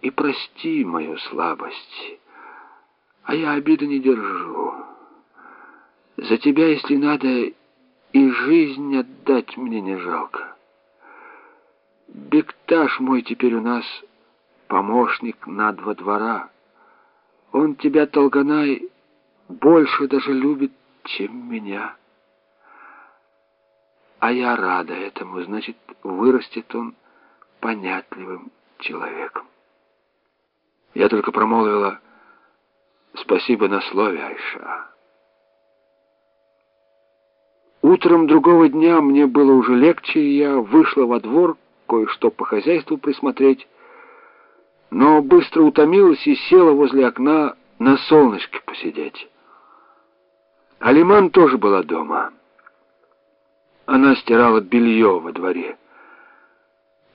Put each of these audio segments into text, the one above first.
и прости мою слабость, а я обиды не держу. За тебя, если надо, и жизнь отдать мне не жалко. Бекташ мой теперь у нас помощник на два двора. Он тебя, Толганай, больше даже любит, чем меня. А я рада этому, значит, вырастет он понятливым человеком. Я только промолвила «Спасибо на слове, Айша». Утром другого дня мне было уже легче, и я вышла во двор кое-что по хозяйству присмотреть, но быстро утомилась и села возле окна на солнышке посидеть. Алиман тоже была дома. Она стирала белье во дворе.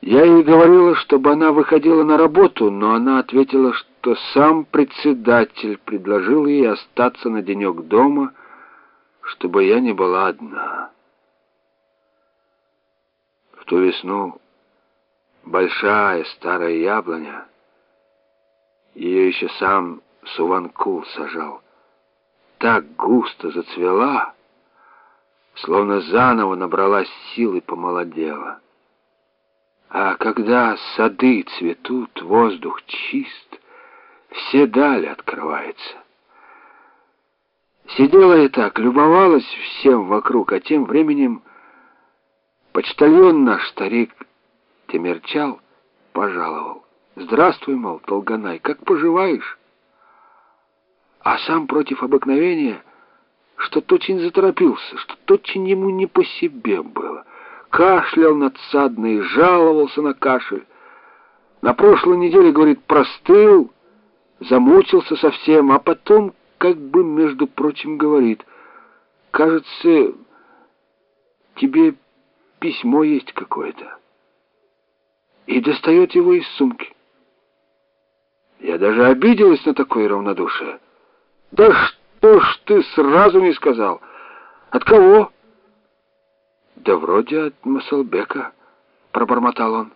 Я ей говорила, чтобы она выходила на работу, но она ответила, что сам председатель предложил ей остаться на денек дома, чтобы я не была одна. В ту весну большая старая яблоня, ее еще сам Суванкул сажал, так густо зацвела, словно заново набралась сил и помолодела. А когда сады цветут, воздух чист, все дали открывается. Сидела я так, любовалась всем вокруг, а тем временем почтальон наш, старик Темерчал, пожаловал. «Здравствуй, мол, Толганай, как поживаешь?» А сам против обыкновения что-то очень заторопился, что-то очень ему не по себе было кашлял надсадно и жаловался на кашель. На прошлой неделе, говорит, простыл, замучился совсем, а потом, как бы, между прочим, говорит, кажется, тебе письмо есть какое-то. И достает его из сумки. Я даже обиделась на такое равнодушие. Да что ж ты сразу не сказал? От кого? «Да вроде от Масалбека», — пробормотал он.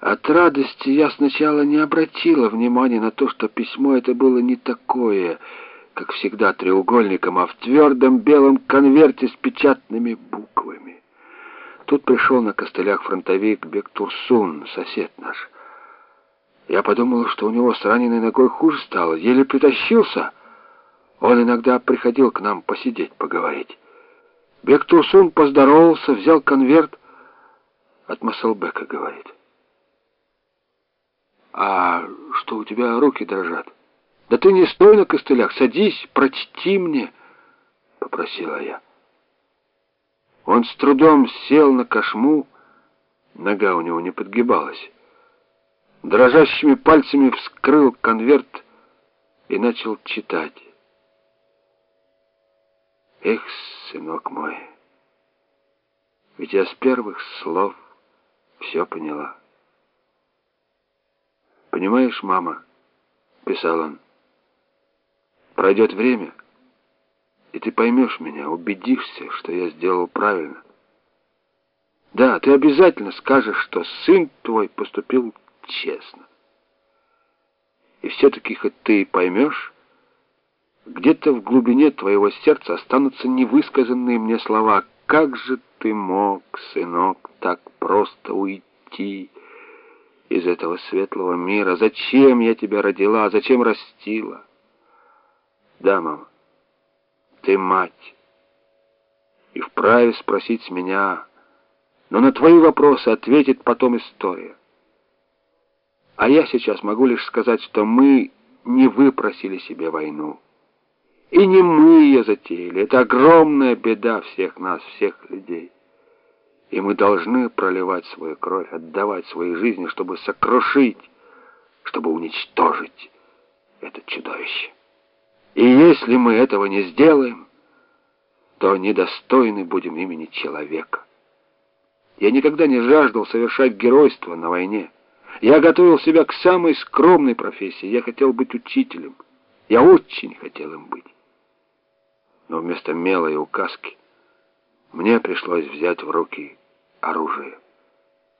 От радости я сначала не обратила внимания на то, что письмо это было не такое, как всегда треугольником, а в твердом белом конверте с печатными буквами. Тут пришел на костылях фронтовик Бектурсун, сосед наш. Я подумала, что у него с раненой ногой хуже стало, еле притащился. Он иногда приходил к нам посидеть, поговорить. Бектурсун поздоровался, взял конверт. От Масалбека, говорит. «А что у тебя руки дрожат?» «Да ты не стой на костылях, садись, прочти мне», — попросила я. Он с трудом сел на кошму, нога у него не подгибалась. Дрожащими пальцами вскрыл конверт и начал читать. Эх, сынок мой, ведь я с первых слов все поняла. Понимаешь, мама, писал он, пройдет время, и ты поймешь меня, убедишься, что я сделал правильно. Да, ты обязательно скажешь, что сын твой поступил честно. И все-таки хоть ты и поймешь, где-то в глубине твоего сердца останутся невысказанные мне слова. Как же ты мог, сынок, так просто уйти из этого светлого мира? Зачем я тебя родила? Зачем растила? Да, мама, ты мать. И вправе спросить с меня, но на твои вопросы ответит потом история. А я сейчас могу лишь сказать, что мы не выпросили себе войну. И не мы ее затеяли. Это огромная беда всех нас, всех людей. И мы должны проливать свою кровь, отдавать свои жизни, чтобы сокрушить, чтобы уничтожить это чудовище. И если мы этого не сделаем, то недостойны будем имени человека. Я никогда не жаждал совершать геройство на войне. Я готовил себя к самой скромной профессии. Я хотел быть учителем. Я очень хотел им быть но вместо мела и указки мне пришлось взять в руки оружие.